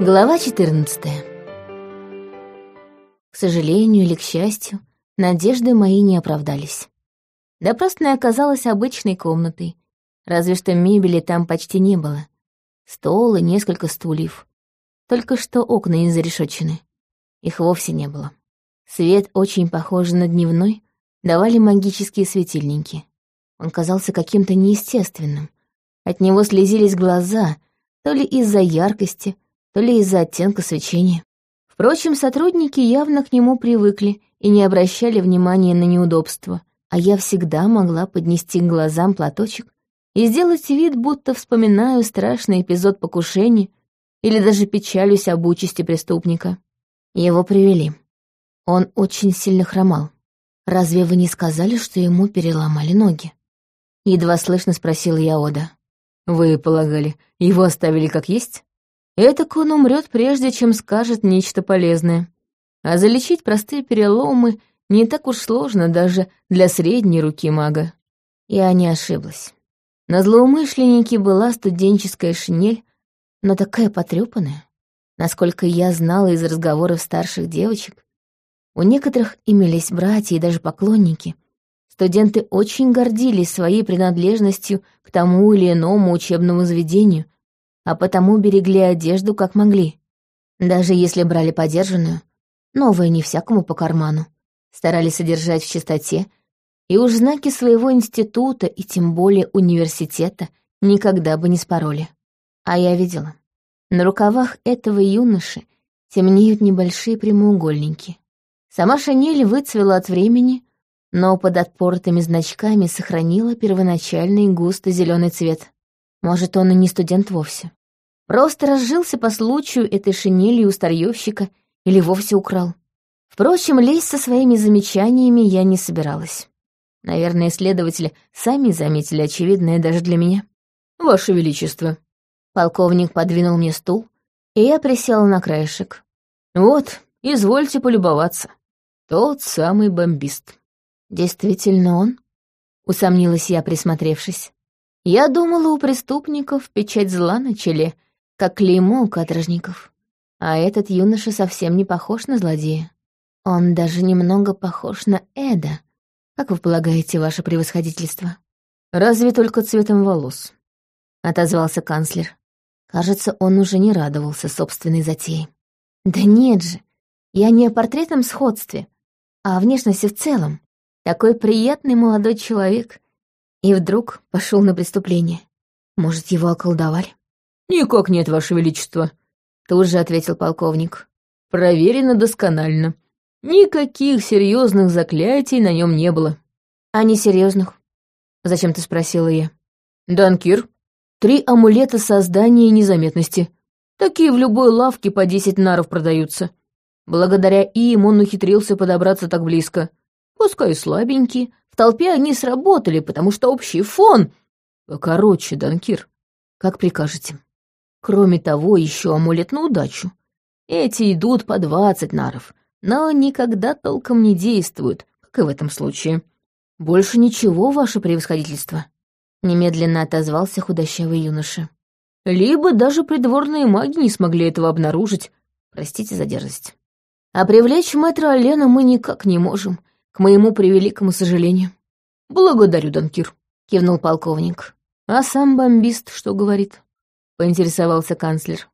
Глава 14 К сожалению или к счастью, надежды мои не оправдались. Допросная оказалась обычной комнатой, разве что мебели там почти не было. Стол и несколько стульев. Только что окна не зарешочены. Их вовсе не было. Свет, очень похожий на дневной, давали магические светильники. Он казался каким-то неестественным. От него слезились глаза, то ли из-за яркости, то ли из-за оттенка свечения. Впрочем, сотрудники явно к нему привыкли и не обращали внимания на неудобства, а я всегда могла поднести к глазам платочек и сделать вид, будто вспоминаю страшный эпизод покушения или даже печалюсь об участи преступника. Его привели. Он очень сильно хромал. «Разве вы не сказали, что ему переломали ноги?» Едва слышно спросила я Ода. «Вы полагали, его оставили как есть?» Этак он умрет, прежде чем скажет нечто полезное. А залечить простые переломы не так уж сложно даже для средней руки мага. Я не ошиблась. На злоумышленнике была студенческая шинель, но такая потрёпанная. Насколько я знала из разговоров старших девочек, у некоторых имелись братья и даже поклонники. Студенты очень гордились своей принадлежностью к тому или иному учебному заведению, а потому берегли одежду как могли. Даже если брали подержанную, новая не всякому по карману, старались содержать в чистоте, и уж знаки своего института и тем более университета никогда бы не спороли. А я видела. На рукавах этого юноши темнеют небольшие прямоугольники. Сама шинель выцвела от времени, но под отпортыми значками сохранила первоначальный густо зеленый цвет. Может, он и не студент вовсе. Просто разжился по случаю этой шинели у старьевщика или вовсе украл. Впрочем, лезть со своими замечаниями я не собиралась. Наверное, следователи сами заметили очевидное даже для меня. «Ваше Величество», Полковник подвинул мне стул, и я присела на краешек. «Вот, извольте полюбоваться. Тот самый бомбист». «Действительно он?» — усомнилась я, присмотревшись. Я думала, у преступников печать зла на челе, как клеймо у каторжников. А этот юноша совсем не похож на злодея. Он даже немного похож на Эда. Как вы полагаете, ваше превосходительство? Разве только цветом волос, — отозвался канцлер. Кажется, он уже не радовался собственной затее. Да нет же, я не о портретном сходстве, а о внешности в целом. Такой приятный молодой человек. И вдруг пошел на преступление. Может, его околдовали? «Никак нет, Ваше Величество», — тут же ответил полковник. «Проверено досконально. Никаких серьезных заклятий на нем не было». «А не серьезных? Зачем ты спросила я?» «Данкир, Три амулета создания незаметности. Такие в любой лавке по десять наров продаются. Благодаря им он ухитрился подобраться так близко. Пускай и слабенькие, в толпе они сработали, потому что общий фон... Короче, Данкир, как прикажете. Кроме того, еще амулет на удачу. Эти идут по двадцать наров, но никогда толком не действуют, как и в этом случае. Больше ничего, ваше превосходительство. Немедленно отозвался худощавый юноша. Либо даже придворные маги не смогли этого обнаружить. Простите за дерзость. А привлечь мэтра Алена мы никак не можем, к моему превеликому сожалению. Благодарю, Данкир, кивнул полковник. А сам бомбист что говорит? Поинтересовался канцлер.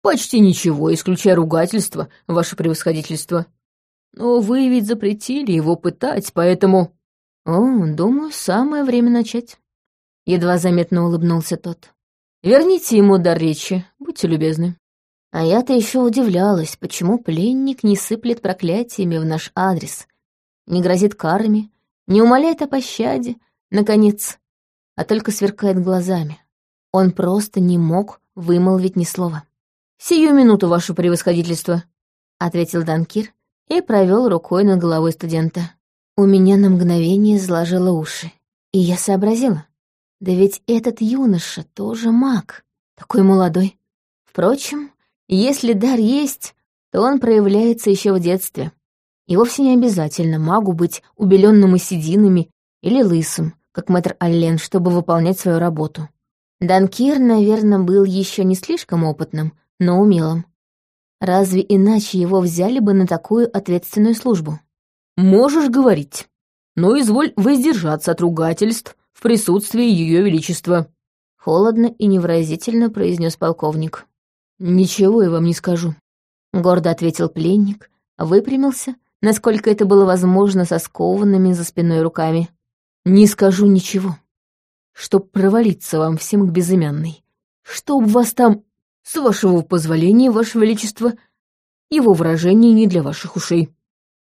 Почти ничего, исключая ругательство, ваше превосходительство. Но вы ведь запретили его пытать, поэтому... О, думаю, самое время начать. Едва заметно улыбнулся тот. «Верните ему дар речи, будьте любезны». А я-то еще удивлялась, почему пленник не сыплет проклятиями в наш адрес, не грозит карами, не умоляет о пощаде, наконец, а только сверкает глазами. Он просто не мог вымолвить ни слова. «Сию минуту, ваше превосходительство», — ответил Данкир и провел рукой над головой студента. У меня на мгновение сложило уши, и я сообразила. Да ведь этот юноша тоже маг, такой молодой. Впрочем, если дар есть, то он проявляется еще в детстве. И вовсе не обязательно магу быть убеленным и сединами или лысым, как мэтр Аллен, чтобы выполнять свою работу. Данкир, наверное, был еще не слишком опытным, но умелым. Разве иначе его взяли бы на такую ответственную службу? «Можешь говорить, но изволь воздержаться от ругательств в присутствии Ее Величества», — холодно и невыразительно произнес полковник. «Ничего я вам не скажу», — гордо ответил пленник, выпрямился, насколько это было возможно, со скованными за спиной руками. «Не скажу ничего. Чтоб провалиться вам всем к безымянной. Чтоб вас там, с вашего позволения, ваше величество, его выражение не для ваших ушей».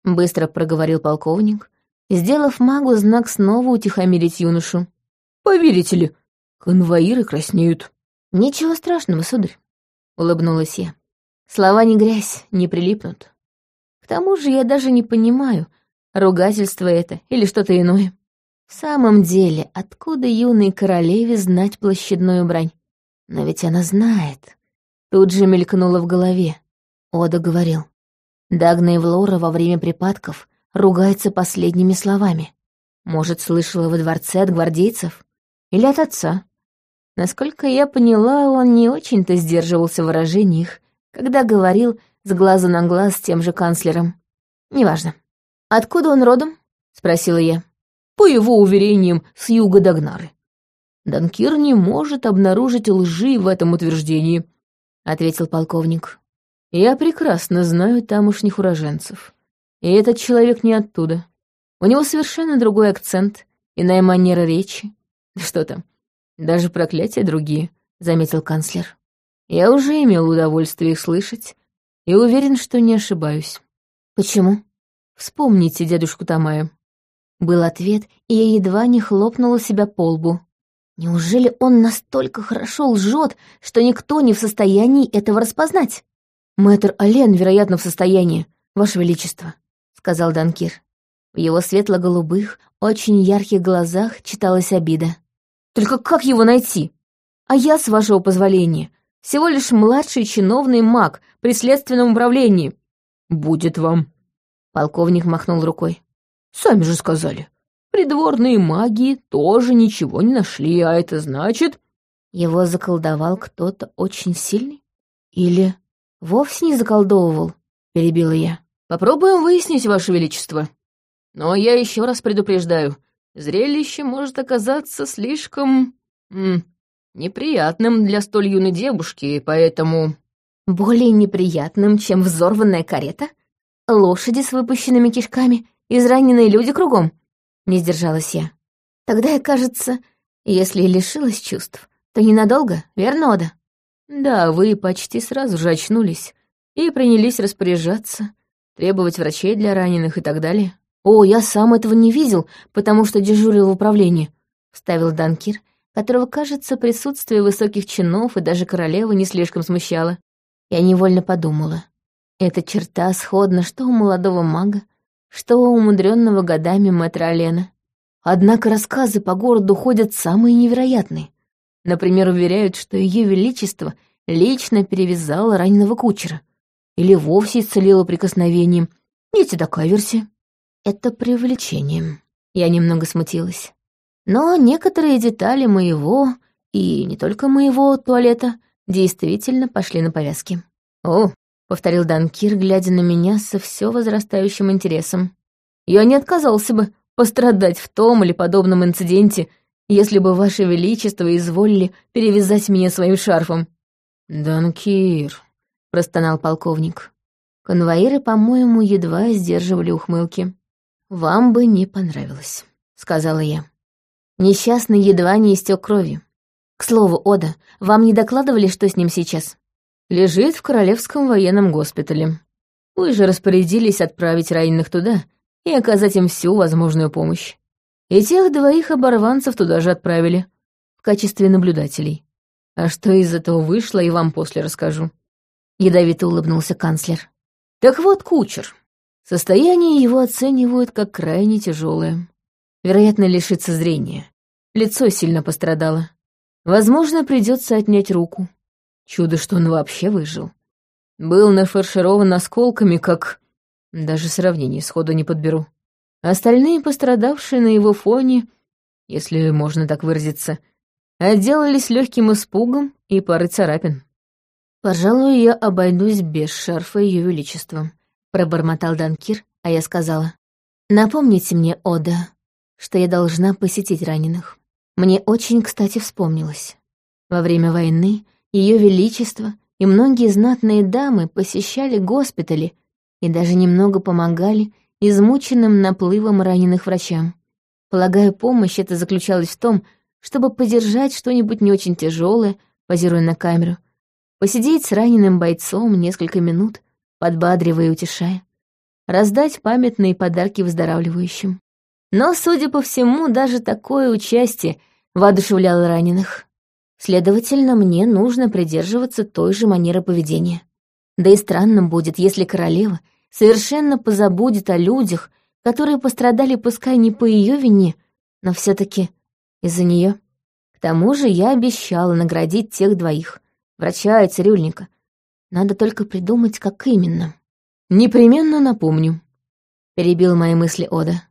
Быстро проговорил полковник, сделав магу знак снова утихомирить юношу. «Поверите ли, конвоиры краснеют». «Ничего страшного, сударь», — улыбнулась я. «Слова не грязь, не прилипнут. Тому же я даже не понимаю, ругательство это или что-то иное. В самом деле, откуда юной королеве знать площадную брань? Но ведь она знает. Тут же мелькнуло в голове. Ода говорил. Дагна Эвлора во время припадков ругается последними словами. Может, слышала во дворце от гвардейцев? Или от отца? Насколько я поняла, он не очень-то сдерживался в выражениях, когда говорил с глазу на глаз с тем же канцлером. Неважно. «Откуда он родом?» — спросила я по его уверениям, с юга Дагнары. Данкир не может обнаружить лжи в этом утверждении, — ответил полковник. Я прекрасно знаю тамошних уроженцев. И этот человек не оттуда. У него совершенно другой акцент, иная манера речи. Что там, даже проклятия другие, — заметил канцлер. Я уже имел удовольствие их слышать и уверен, что не ошибаюсь. Почему? Вспомните дедушку Тамая. Был ответ, и я едва не хлопнула себя по лбу. Неужели он настолько хорошо лжет, что никто не в состоянии этого распознать? Мэтр Ален, вероятно, в состоянии, Ваше Величество, сказал Данкир. В его светло-голубых, очень ярких глазах читалась обида. Только как его найти? А я, с вашего позволения, всего лишь младший чиновный маг при следственном управлении. Будет вам. Полковник махнул рукой. Сами же сказали. Придворные маги тоже ничего не нашли, а это значит... Его заколдовал кто-то очень сильный? Или вовсе не заколдовывал? Перебила я. Попробуем выяснить, Ваше Величество. Но я еще раз предупреждаю, зрелище может оказаться слишком... неприятным для столь юной девушки, поэтому... Более неприятным, чем взорванная карета? Лошади с выпущенными кишками Израненные люди кругом. Не сдержалась я. Тогда я, кажется, если и лишилась чувств, то ненадолго, верно, Ода? Да, вы почти сразу же очнулись и принялись распоряжаться, требовать врачей для раненых и так далее. О, я сам этого не видел, потому что дежурил в управлении, вставил Данкир, которого, кажется, присутствие высоких чинов и даже королевы не слишком смущало. Я невольно подумала. Эта черта сходна что у молодого мага, что у умудренного годами мэтра Алена. Однако рассказы по городу ходят самые невероятные. Например, уверяют, что ее величество лично перевязало раненого кучера. Или вовсе исцелило прикосновением. Есть и такая версия. Это привлечением. Я немного смутилась. Но некоторые детали моего, и не только моего, туалета действительно пошли на повязки. О, повторил Данкир, глядя на меня со все возрастающим интересом. «Я не отказался бы пострадать в том или подобном инциденте, если бы Ваше Величество изволили перевязать меня своим шарфом». «Данкир», — простонал полковник. Конвоиры, по-моему, едва сдерживали ухмылки. «Вам бы не понравилось», — сказала я. Несчастный едва не истек кровью. К слову, Ода, вам не докладывали, что с ним сейчас? лежит в Королевском военном госпитале. Вы же распорядились отправить раненых туда и оказать им всю возможную помощь. И тех двоих оборванцев туда же отправили, в качестве наблюдателей. А что из этого вышло, и вам после расскажу. Ядовито улыбнулся канцлер. Так вот, кучер. Состояние его оценивают как крайне тяжелое. Вероятно, лишится зрения. Лицо сильно пострадало. Возможно, придется отнять руку. Чудо, что он вообще выжил. Был нафарширован осколками, как... Даже сравнение сходу не подберу. Остальные пострадавшие на его фоне, если можно так выразиться, отделались легким испугом и парой царапин. «Пожалуй, я обойдусь без шарфа Ее Величества», — пробормотал Данкир, а я сказала. «Напомните мне, Ода, что я должна посетить раненых. Мне очень, кстати, вспомнилось. Во время войны Ее Величество и многие знатные дамы посещали госпитали и даже немного помогали измученным наплывом раненых врачам. Полагаю, помощь это заключалась в том, чтобы подержать что-нибудь не очень тяжелое, позируя на камеру, посидеть с раненым бойцом несколько минут, подбадривая и утешая, раздать памятные подарки выздоравливающим. Но, судя по всему, даже такое участие воодушевляло раненых. Следовательно, мне нужно придерживаться той же манеры поведения. Да и странным будет, если королева совершенно позабудет о людях, которые пострадали пускай не по ее вине, но все таки из-за нее. К тому же я обещала наградить тех двоих, врача и цирюльника. Надо только придумать, как именно. «Непременно напомню», — перебил мои мысли Ода.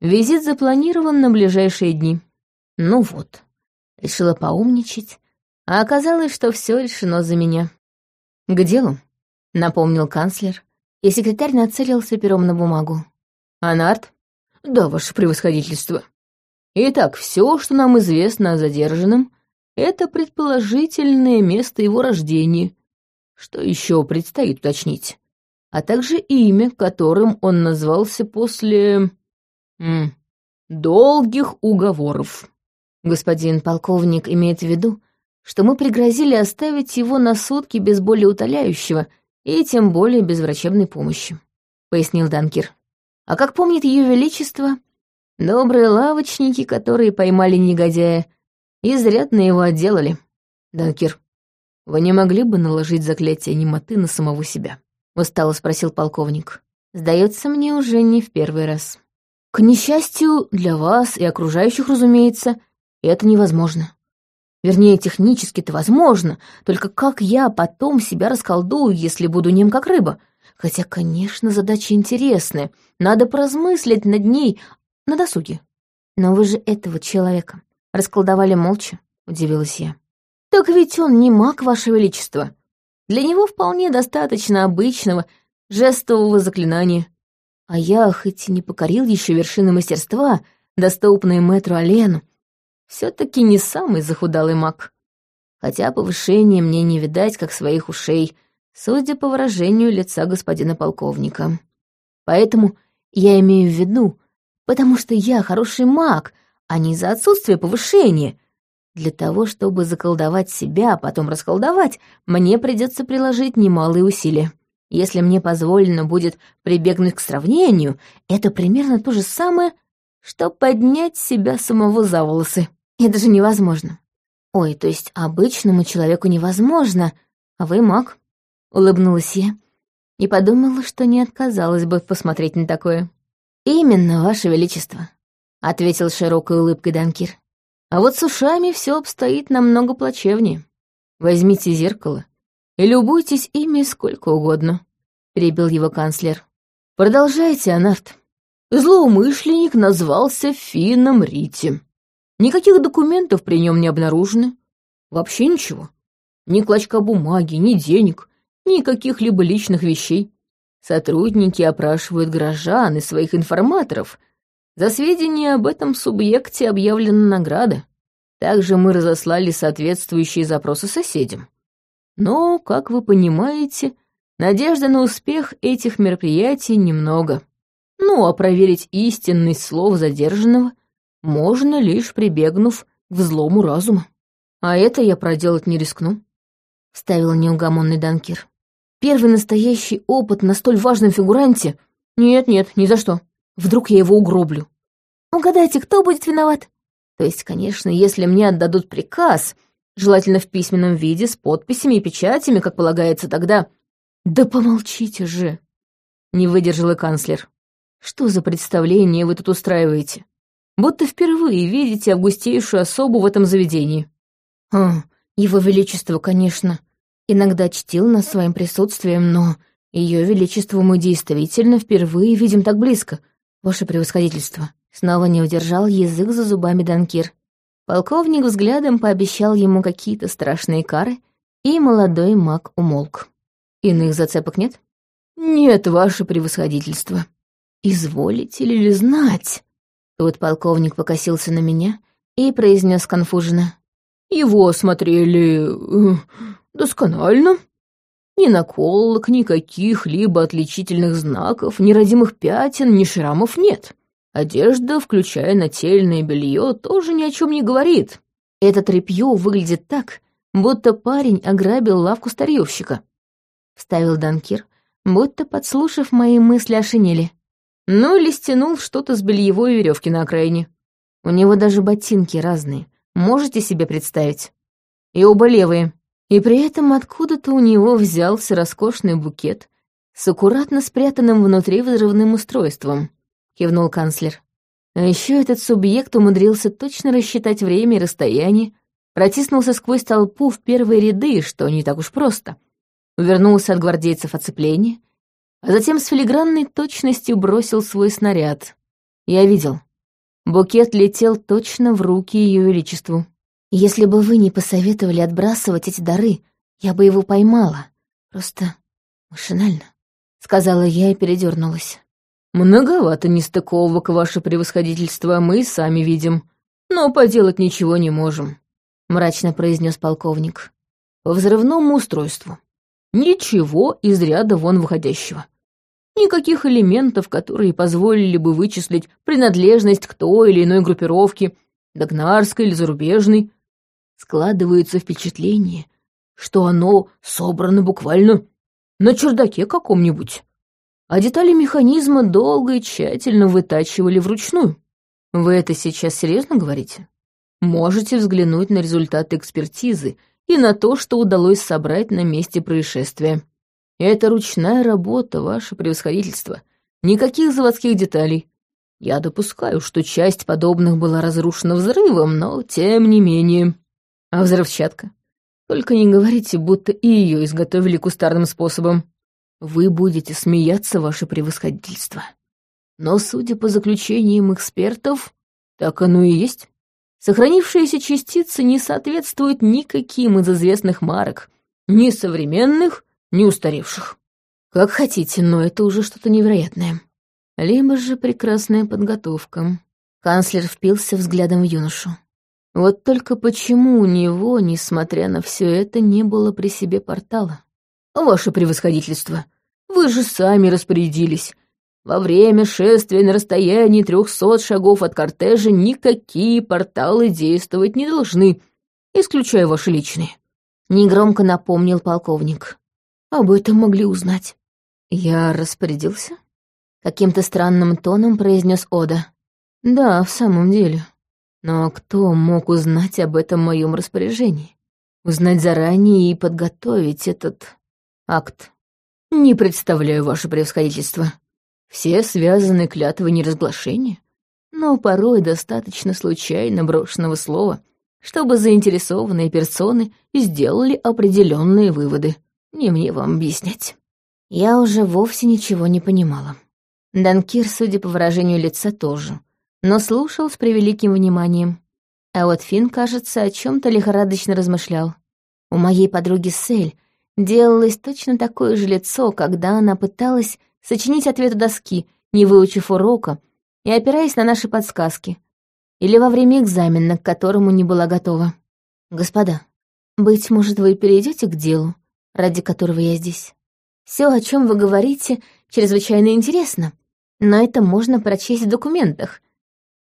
«Визит запланирован на ближайшие дни». Ну вот, решила поумничать, а оказалось, что все решено за меня. «К делу», — напомнил канцлер, и секретарь нацелился пером на бумагу. «Анарт?» «Да, ваше превосходительство. Итак, все, что нам известно о задержанном, это предположительное место его рождения. Что еще предстоит уточнить? А также имя, которым он назвался после... М долгих уговоров». Господин полковник имеет в виду, что мы пригрозили оставить его на сутки без более утоляющего и тем более без врачебной помощи», — пояснил Данкир. «А как помнит Ее Величество, добрые лавочники, которые поймали негодяя, изрядно его отделали». «Данкир, вы не могли бы наложить заклятие немоты на самого себя?» — устало спросил полковник. «Сдается мне уже не в первый раз». «К несчастью, для вас и окружающих, разумеется, это невозможно. Вернее, технически-то возможно, только как я потом себя расколдую, если буду нем как рыба? Хотя, конечно, задача интересная, надо поразмыслить над ней на досуге. Но вы же этого человека расколдовали молча, удивилась я. Так ведь он не маг, ваше величество. Для него вполне достаточно обычного жестового заклинания. А я, хоть и не покорил еще вершины мастерства, доступные мэтру Олену, все-таки не самый захудалый маг. Хотя повышение мне не видать, как своих ушей, судя по выражению лица господина полковника. Поэтому я имею в виду, потому что я хороший маг, а не за отсутствие повышения. Для того, чтобы заколдовать себя, а потом расколдовать, мне придется приложить немалые усилия. Если мне позволено будет прибегнуть к сравнению, это примерно то же самое, что поднять себя самого за волосы. Это же невозможно. Ой, то есть обычному человеку невозможно, а вы маг. Улыбнулась я и подумала, что не отказалась бы посмотреть на такое. «Именно, Ваше Величество», — ответил широкой улыбкой Данкир. «А вот с ушами все обстоит намного плачевнее. Возьмите зеркало и любуйтесь ими сколько угодно», — перебил его канцлер. «Продолжайте, Анарт». Злоумышленник назвался Финном Рити. Никаких документов при нем не обнаружено. Вообще ничего. Ни клочка бумаги, ни денег, ни каких-либо личных вещей. Сотрудники опрашивают горожан и своих информаторов. За сведения об этом субъекте объявлена награда. Также мы разослали соответствующие запросы соседям. Но, как вы понимаете, надежды на успех этих мероприятий немного. Ну, а проверить истинность слов задержанного можно лишь прибегнув к взлому разума. А это я проделать не рискну», — вставил неугомонный Данкир. «Первый настоящий опыт на столь важном фигуранте? Нет-нет, ни за что. Вдруг я его угроблю. Угадайте, кто будет виноват? То есть, конечно, если мне отдадут приказ, желательно в письменном виде, с подписями и печатями, как полагается тогда. Да помолчите же!» Не выдержал и канцлер. «Что за представление вы тут устраиваете? Будто впервые видите августейшую особу в этом заведении. А, его величество, конечно, иногда чтил нас своим присутствием, но ее величество мы действительно впервые видим так близко, ваше превосходительство. Снова не удержал язык за зубами Данкир. Полковник взглядом пообещал ему какие-то страшные кары и молодой маг умолк. Иных зацепок нет? Нет, ваше превосходительство. Изволите ли знать? Тут полковник покосился на меня и произнес конфуженно. Его осмотрели э, досконально. Ни наколок, ни каких-либо отличительных знаков, ни родимых пятен, ни шрамов нет. Одежда, включая нательное белье, тоже ни о чем не говорит. Это тряпье выглядит так, будто парень ограбил лавку старьевщика. Вставил Данкир, будто подслушав мои мысли о шинели. Ну или стянул что-то с бельевой веревки на окраине. У него даже ботинки разные, можете себе представить? И оба левые. И при этом откуда-то у него взялся роскошный букет с аккуратно спрятанным внутри взрывным устройством, кивнул канцлер. А еще этот субъект умудрился точно рассчитать время и расстояние, протиснулся сквозь толпу в первые ряды, что не так уж просто. Увернулся от гвардейцев оцепления, а затем с филигранной точностью бросил свой снаряд. Я видел. Букет летел точно в руки Ее Величеству. Если бы вы не посоветовали отбрасывать эти дары, я бы его поймала. Просто машинально, — сказала я и передернулась. «Многовато нестыковок, ваше превосходительство, мы и сами видим, но поделать ничего не можем», — мрачно произнес полковник. «По взрывному устройству. Ничего из ряда вон выходящего. Никаких элементов, которые позволили бы вычислить принадлежность к той или иной группировке, догнарской или зарубежной. Складывается впечатление, что оно собрано буквально на чердаке каком-нибудь. А детали механизма долго и тщательно вытачивали вручную. Вы это сейчас серьезно говорите? Можете взглянуть на результаты экспертизы и на то, что удалось собрать на месте происшествия. Это ручная работа, ваше превосходительство. Никаких заводских деталей. Я допускаю, что часть подобных была разрушена взрывом, но тем не менее. А взрывчатка? Только не говорите, будто и ее изготовили кустарным способом. Вы будете смеяться, ваше превосходительство. Но, судя по заключениям экспертов, так оно и есть. Сохранившиеся частицы не соответствуют никаким из известных марок, ни современных, не устаревших. Как хотите, но это уже что-то невероятное. Либо же прекрасная подготовка. Канцлер впился взглядом в юношу. Вот только почему у него, несмотря на все это, не было при себе портала? Ваше превосходительство, вы же сами распорядились. Во время шествия на расстоянии трехсот шагов от кортежа никакие порталы действовать не должны, исключая ваши личные. Негромко напомнил полковник. Об этом могли узнать. Я распорядился? Каким-то странным тоном произнес Ода. Да, в самом деле. Но кто мог узнать об этом моем распоряжении? Узнать заранее и подготовить этот акт? Не представляю ваше превосходительство. Все связаны клятвой неразглашения, но порой достаточно случайно брошенного слова, чтобы заинтересованные персоны сделали определенные выводы. Не мне вам объяснять. Я уже вовсе ничего не понимала. Данкир, судя по выражению лица, тоже, но слушал с превеликим вниманием. А вот Финн, кажется, о чем то лихорадочно размышлял. У моей подруги Сель делалось точно такое же лицо, когда она пыталась сочинить ответ доски, не выучив урока и опираясь на наши подсказки. Или во время экзамена, к которому не была готова. «Господа, быть может, вы перейдете к делу?» Ради которого я здесь. Все, о чем вы говорите, чрезвычайно интересно, но это можно прочесть в документах,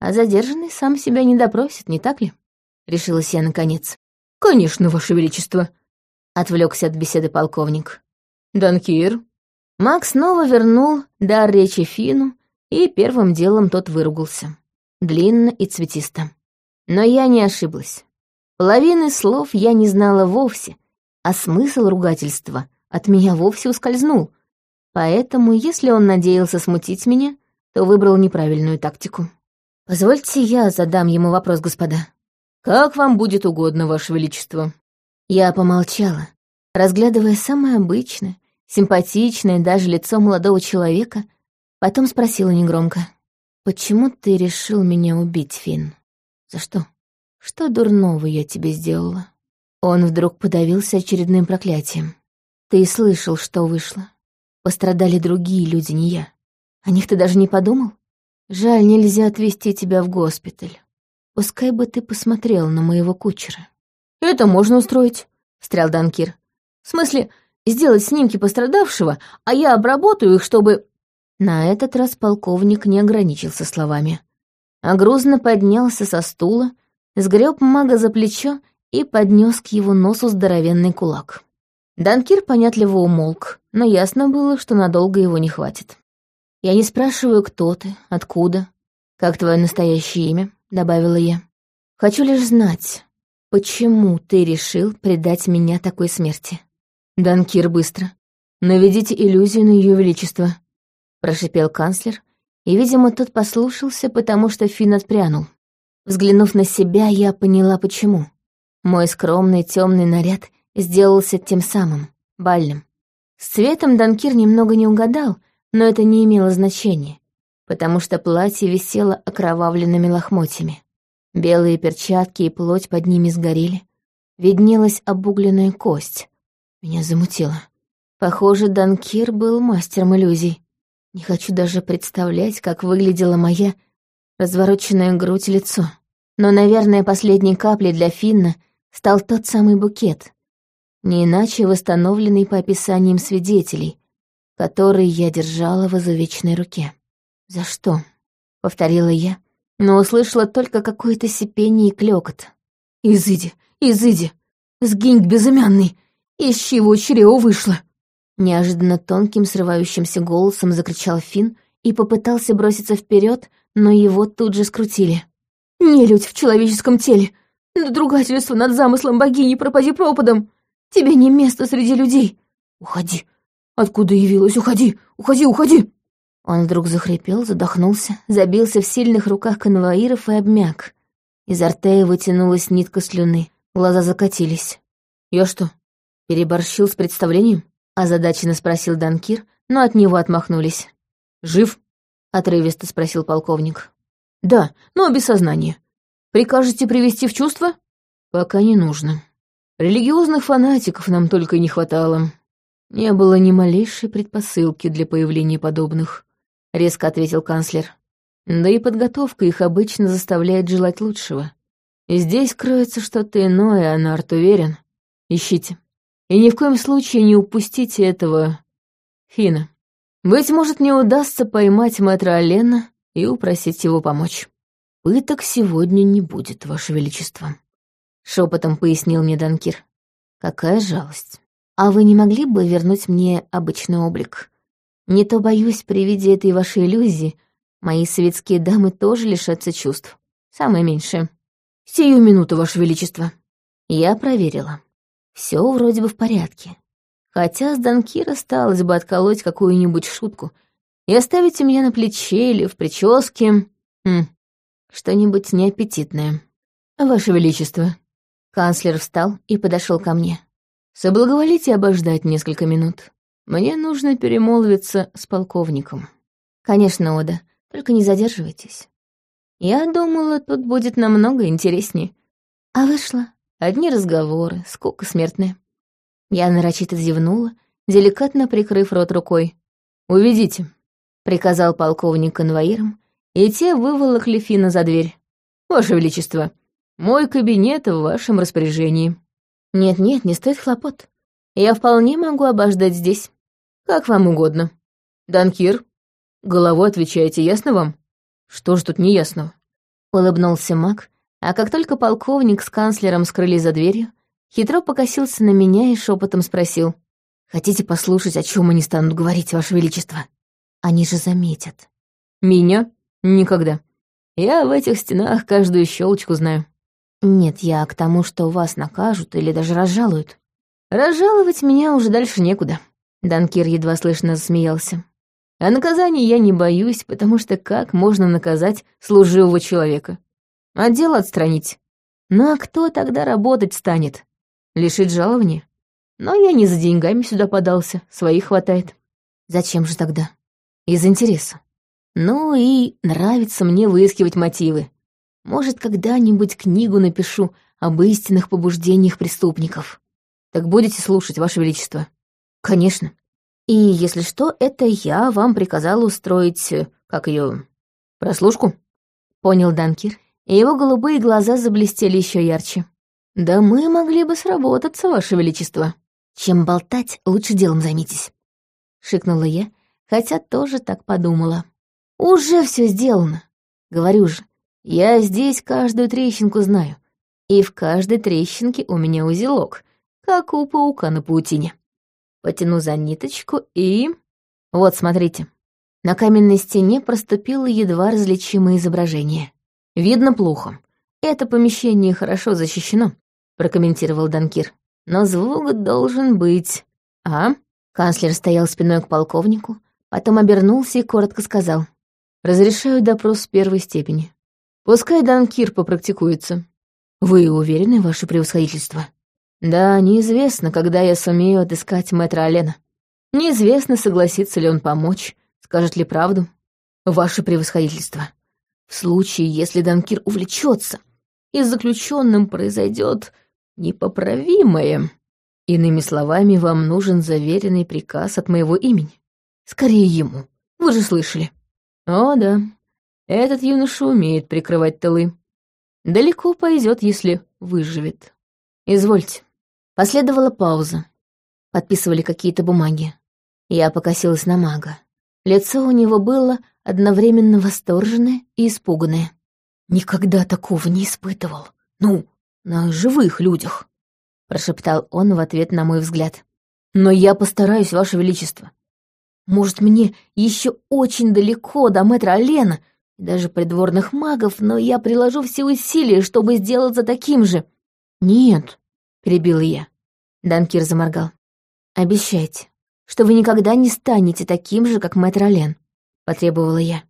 а задержанный сам себя не допросит, не так ли? Решилась я наконец. Конечно, Ваше Величество, отвлекся от беседы полковник. Данкир. Макс снова вернул дар речи Фину, и первым делом тот выругался. Длинно и цветисто. Но я не ошиблась. Половины слов я не знала вовсе, а смысл ругательства от меня вовсе ускользнул, поэтому, если он надеялся смутить меня, то выбрал неправильную тактику. «Позвольте я задам ему вопрос, господа». «Как вам будет угодно, ваше величество». Я помолчала, разглядывая самое обычное, симпатичное даже лицо молодого человека, потом спросила негромко. «Почему ты решил меня убить, Финн? За что? Что дурного я тебе сделала?» Он вдруг подавился очередным проклятием. Ты слышал, что вышло. Пострадали другие люди, не я. О них ты даже не подумал? Жаль, нельзя отвезти тебя в госпиталь. Пускай бы ты посмотрел на моего кучера. Это можно устроить, встрял Данкир. В смысле, сделать снимки пострадавшего, а я обработаю их, чтобы... На этот раз полковник не ограничился словами, а грузно поднялся со стула, сгреб мага за плечо и поднес к его носу здоровенный кулак. Данкир понятливо умолк, но ясно было, что надолго его не хватит. «Я не спрашиваю, кто ты, откуда, как твое настоящее имя», — добавила я. «Хочу лишь знать, почему ты решил предать меня такой смерти?» «Данкир, быстро. Наведите иллюзию на ее величество», — прошипел канцлер, и, видимо, тот послушался, потому что Финн отпрянул. Взглянув на себя, я поняла, почему. Мой скромный темный наряд сделался тем самым, бальным. С цветом Данкир немного не угадал, но это не имело значения, потому что платье висело окровавленными лохмотьями. Белые перчатки и плоть под ними сгорели. Виднелась обугленная кость. Меня замутило. Похоже, Данкир был мастером иллюзий. Не хочу даже представлять, как выглядела моя развороченная грудь и лицо. Но, наверное, последней каплей для Финна стал тот самый букет, не иначе восстановленный по описаниям свидетелей, который я держала в изувеченной руке. «За что?» — повторила я, но услышала только какое-то сипение и клёкот. «Изыди, изыди! Сгинь, безымянный! Из чего чрево вышло!» Неожиданно тонким, срывающимся голосом закричал Финн и попытался броситься вперед, но его тут же скрутили. «Нелюдь в человеческом теле! Надругательство над замыслом богини пропади пропадом! Тебе не место среди людей! Уходи, Откуда явилась? Уходи! Уходи, уходи!» Он вдруг захрипел, задохнулся, забился в сильных руках конвоиров и обмяк. Изо рта его тянулась нитка слюны, глаза закатились. «Я что, переборщил с представлением?» — озадаченно спросил Данкир, но от него отмахнулись. «Жив?» — отрывисто спросил полковник. «Да, но без сознания. Прикажете привести в чувство?» «Пока не нужно. Религиозных фанатиков нам только не хватало», «Не было ни малейшей предпосылки для появления подобных», — резко ответил канцлер. «Да и подготовка их обычно заставляет желать лучшего. Здесь кроется что-то иное, Анарт уверен. Ищите. И ни в коем случае не упустите этого... Фина. Быть может, мне удастся поймать мэтра Алена и упросить его помочь. Пыток сегодня не будет, Ваше Величество», — шепотом пояснил мне Данкир. «Какая жалость». А вы не могли бы вернуть мне обычный облик? Не то, боюсь, при виде этой вашей иллюзии мои светские дамы тоже лишатся чувств. Самое меньшее. Сию минуту, Ваше Величество. Я проверила. Все вроде бы в порядке. Хотя с Данкира сталось бы отколоть какую-нибудь шутку и оставить у меня на плече или в прическе... Хм, что-нибудь неаппетитное. Ваше Величество. Канцлер встал и подошел ко мне. Соблаговолите обождать несколько минут. Мне нужно перемолвиться с полковником. Конечно, Ода, только не задерживайтесь. Я думала, тут будет намного интереснее. А вышло. Одни разговоры, скука смертная. Я нарочито зевнула, деликатно прикрыв рот рукой. «Уведите», — приказал полковник конвоирам, и те выволокли Фина за дверь. «Ваше Величество, мой кабинет в вашем распоряжении». «Нет-нет, не стоит хлопот. Я вполне могу обождать здесь. Как вам угодно. Данкир, головой отвечаете, ясно вам? Что ж тут неясного?» Улыбнулся маг, а как только полковник с канцлером скрылись за дверью, хитро покосился на меня и шепотом спросил. «Хотите послушать, о чем они станут говорить, Ваше Величество? Они же заметят». «Меня? Никогда. Я в этих стенах каждую щелочку знаю». «Нет, я к тому, что вас накажут или даже разжалуют». «Разжаловать меня уже дальше некуда», — Данкир едва слышно засмеялся. «А наказания я не боюсь, потому что как можно наказать служивого человека? Отдел отстранить. Ну а кто тогда работать станет? Лишить жалования? Но я не за деньгами сюда подался, своих хватает. Зачем же тогда? Из интереса. Ну и нравится мне выискивать мотивы. Может, когда-нибудь книгу напишу об истинных побуждениях преступников. Так будете слушать, Ваше Величество? Конечно. И, если что, это я вам приказал устроить, э, как ее, прослушку? Понял Данкир, и его голубые глаза заблестели еще ярче. Да мы могли бы сработаться, Ваше Величество. Чем болтать, лучше делом займитесь. Шикнула я, хотя тоже так подумала. Уже все сделано. Говорю же, я здесь каждую трещинку знаю. И в каждой трещинке у меня узелок, как у паука на паутине. Потяну за ниточку и... Вот, смотрите. На каменной стене проступило едва различимое изображение. Видно плохо. Это помещение хорошо защищено, прокомментировал Данкир. Но звук должен быть. А? Канцлер стоял спиной к полковнику, потом обернулся и коротко сказал. «Разрешаю допрос первой степени. Пускай Данкир попрактикуется. Вы уверены, ваше превосходительство?» Да, неизвестно, когда я сумею отыскать мэтра Алена. Неизвестно, согласится ли он помочь, скажет ли правду. Ваше превосходительство. В случае, если Данкир увлечется, и с заключенным произойдет непоправимое. Иными словами, вам нужен заверенный приказ от моего имени. Скорее ему. Вы же слышали. О, да. Этот юноша умеет прикрывать тылы. Далеко пойдет, если выживет. Извольте. Последовала пауза. Подписывали какие-то бумаги. Я покосилась на мага. Лицо у него было одновременно восторженное и испуганное. «Никогда такого не испытывал. Ну, на живых людях», — прошептал он в ответ на мой взгляд. «Но я постараюсь, Ваше Величество. Может, мне еще очень далеко до мэтра Алена, даже придворных магов, но я приложу все усилия, чтобы сделаться таким же. Нет, — перебила я. Данкир заморгал. «Обещайте, что вы никогда не станете таким же, как мэтр Олен», — потребовала я.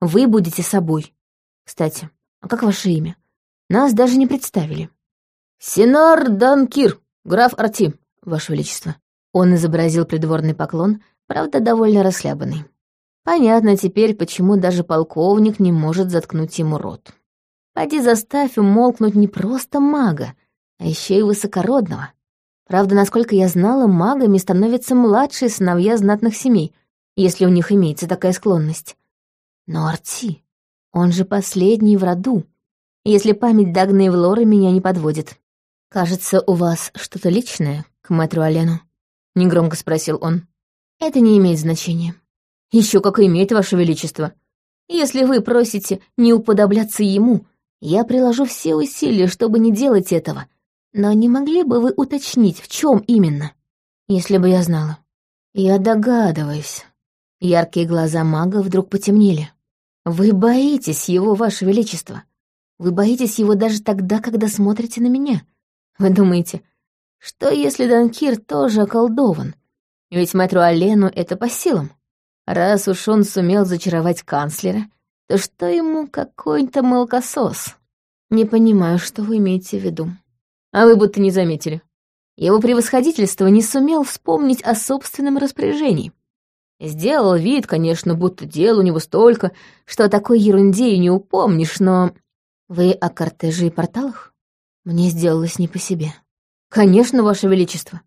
«Вы будете собой. Кстати, а как ваше имя? Нас даже не представили». «Синар Данкир, граф Арти, ваше величество». Он изобразил придворный поклон, правда, довольно расхлябанный. Понятно теперь, почему даже полковник не может заткнуть ему рот. Пойди заставь умолкнуть не просто мага, а еще и высокородного. Правда, насколько я знала, магами становятся младшие сыновья знатных семей, если у них имеется такая склонность. Но Арти, он же последний в роду, если память Дагны и Влоры меня не подводит. «Кажется, у вас что-то личное к мэтру Олену?» — негромко спросил он. «Это не имеет значения». Еще как имеет, Ваше Величество. Если вы просите не уподобляться ему, я приложу все усилия, чтобы не делать этого, но не могли бы вы уточнить, в чем именно? Если бы я знала. Я догадываюсь. Яркие глаза мага вдруг потемнели. Вы боитесь его, ваше величество. Вы боитесь его даже тогда, когда смотрите на меня. Вы думаете, что если Данкир тоже околдован? Ведь мэтру Алену это по силам. Раз уж он сумел зачаровать канцлера, то что ему какой-то молокосос? Не понимаю, что вы имеете в виду а вы будто не заметили. Его превосходительство не сумел вспомнить о собственном распоряжении. Сделал вид, конечно, будто дел у него столько, что о такой ерунде и не упомнишь, но... Вы о кортеже и порталах? Мне сделалось не по себе. Конечно, Ваше Величество.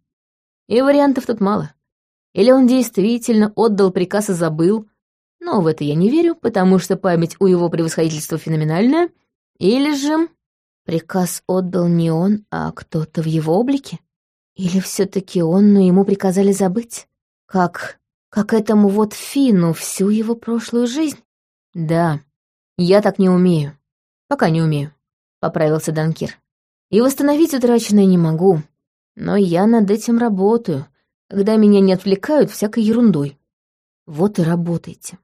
И вариантов тут мало. Или он действительно отдал приказ и забыл, но в это я не верю, потому что память у его превосходительства феноменальная, или же... Приказ отдал не он, а кто-то в его облике? Или все таки он, но ему приказали забыть? Как... как этому вот Фину всю его прошлую жизнь? Да, я так не умею. Пока не умею, — поправился Данкир. И восстановить утраченное не могу. Но я над этим работаю, когда меня не отвлекают всякой ерундой. Вот и работайте.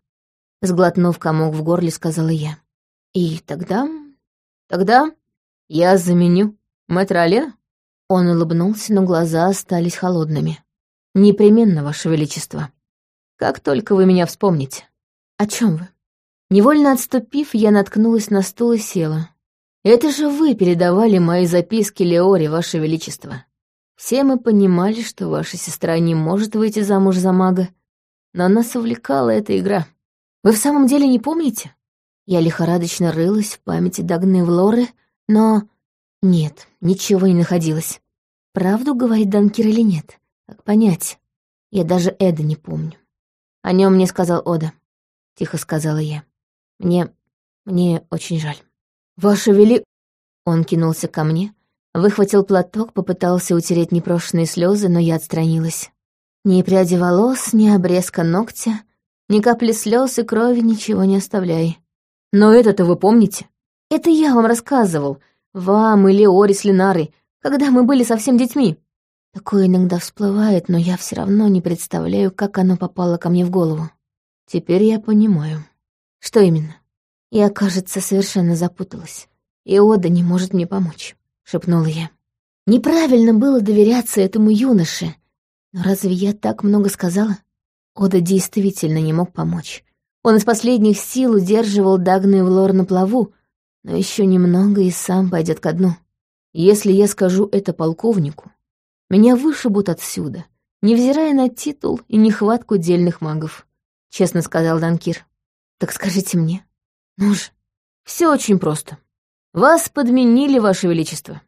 Сглотнув комок в горле, сказала я. И тогда... Тогда «Я заменю. Мэтр Алена?» Он улыбнулся, но глаза остались холодными. «Непременно, Ваше Величество. Как только вы меня вспомните». «О чем вы?» Невольно отступив, я наткнулась на стул и села. «Это же вы передавали мои записки Леоре, Ваше Величество. Все мы понимали, что ваша сестра не может выйти замуж за мага, но нас увлекала эта игра. Вы в самом деле не помните?» Я лихорадочно рылась в памяти Дагны Влоры, но Нет, ничего не находилось. Правду говорит Данкир или нет? Как понять? Я даже Эда не помню. О нем мне сказал Ода. Тихо сказала я. Мне... мне очень жаль. Ваше вели... Он кинулся ко мне, выхватил платок, попытался утереть непрошенные слезы, но я отстранилась. Ни пряди волос, ни обрезка ногтя, ни капли слез и крови ничего не оставляй. Но это-то вы помните? Это я вам рассказывал, вам или Ори с когда мы были совсем детьми. Такое иногда всплывает, но я все равно не представляю, как оно попало ко мне в голову. Теперь я понимаю. Что именно? Я, кажется, совершенно запуталась. И Ода не может мне помочь, шепнула я. Неправильно было доверяться этому юноше. Но разве я так много сказала? Ода действительно не мог помочь. Он из последних сил удерживал Дагну и Влор на плаву, но еще немного и сам пойдет ко дну. Если я скажу это полковнику, меня вышибут отсюда, невзирая на титул и нехватку дельных магов, честно сказал Данкир. Так скажите мне. Ну же, все очень просто. Вас подменили, Ваше Величество.